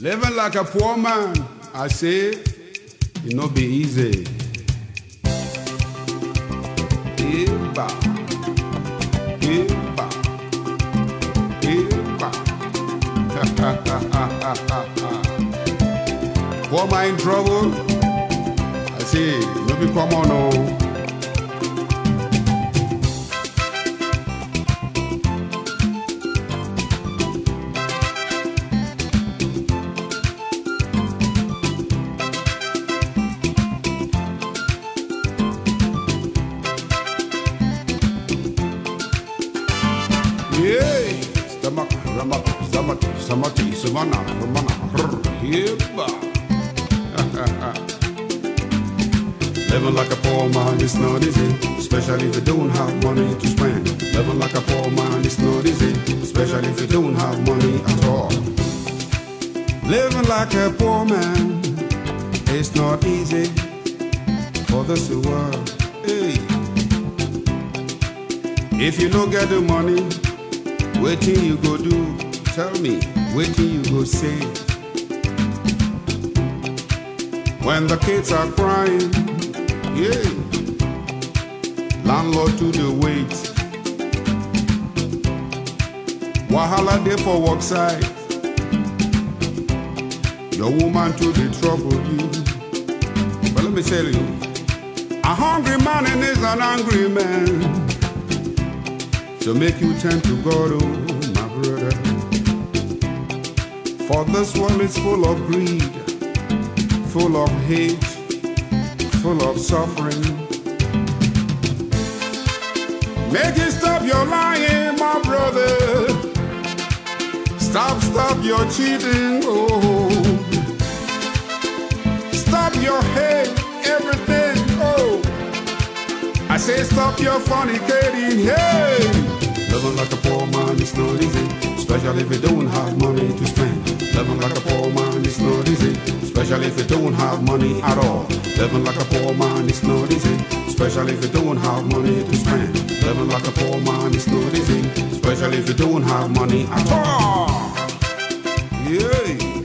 Living like a poor man, I say, it no be easy. Eba, eba, eba. poor man in trouble, I say, no be common oh. Stomach, savannah, ramana, yeba. Living like a poor man is not easy, especially if you don't have money to spend. Living like a poor man is not easy, especially if you don't have money at all. Living like a poor man is not easy for this world. Hey. If you don't get the money, Waiting you go do, tell me, waiting you go say. When the kids are crying, yeah, landlord to the wait. Wahala day for work side, your woman to the trouble you. But let me tell you, a hungry man is an angry man. So make you turn to God, oh my brother. For this world is full of greed, full of hate, full of suffering. Make it stop your lying, my brother. Stop, stop your cheating, oh. Stop your hate, everything, oh. I say stop your fornicating, hey! Living like a poor man is not easy, especially if you don't have money to spend. Living like a poor man is not easy, especially if you don't have money at all. Living like a poor man is not easy, especially if you don't have money to spend. Living like a poor man is not easy, especially if you don't have money at all. Yeah.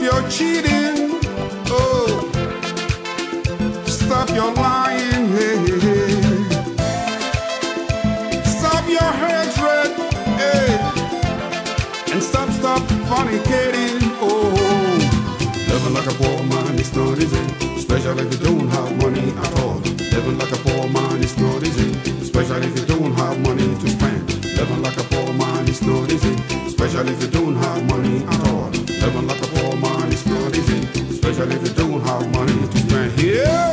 your cheating. Oh, stop your lying. Hey, hey, hey. Stop your hatred. Hey. And stop, stop fornicating. Oh, living like a poor man is not easy, especially if you don't have money at all. Living like a poor man is not easy, especially if you don't have money to spend. Living like a poor man is not easy, especially if you don't have money at all. Living like a Cause if you don't have money to spend here.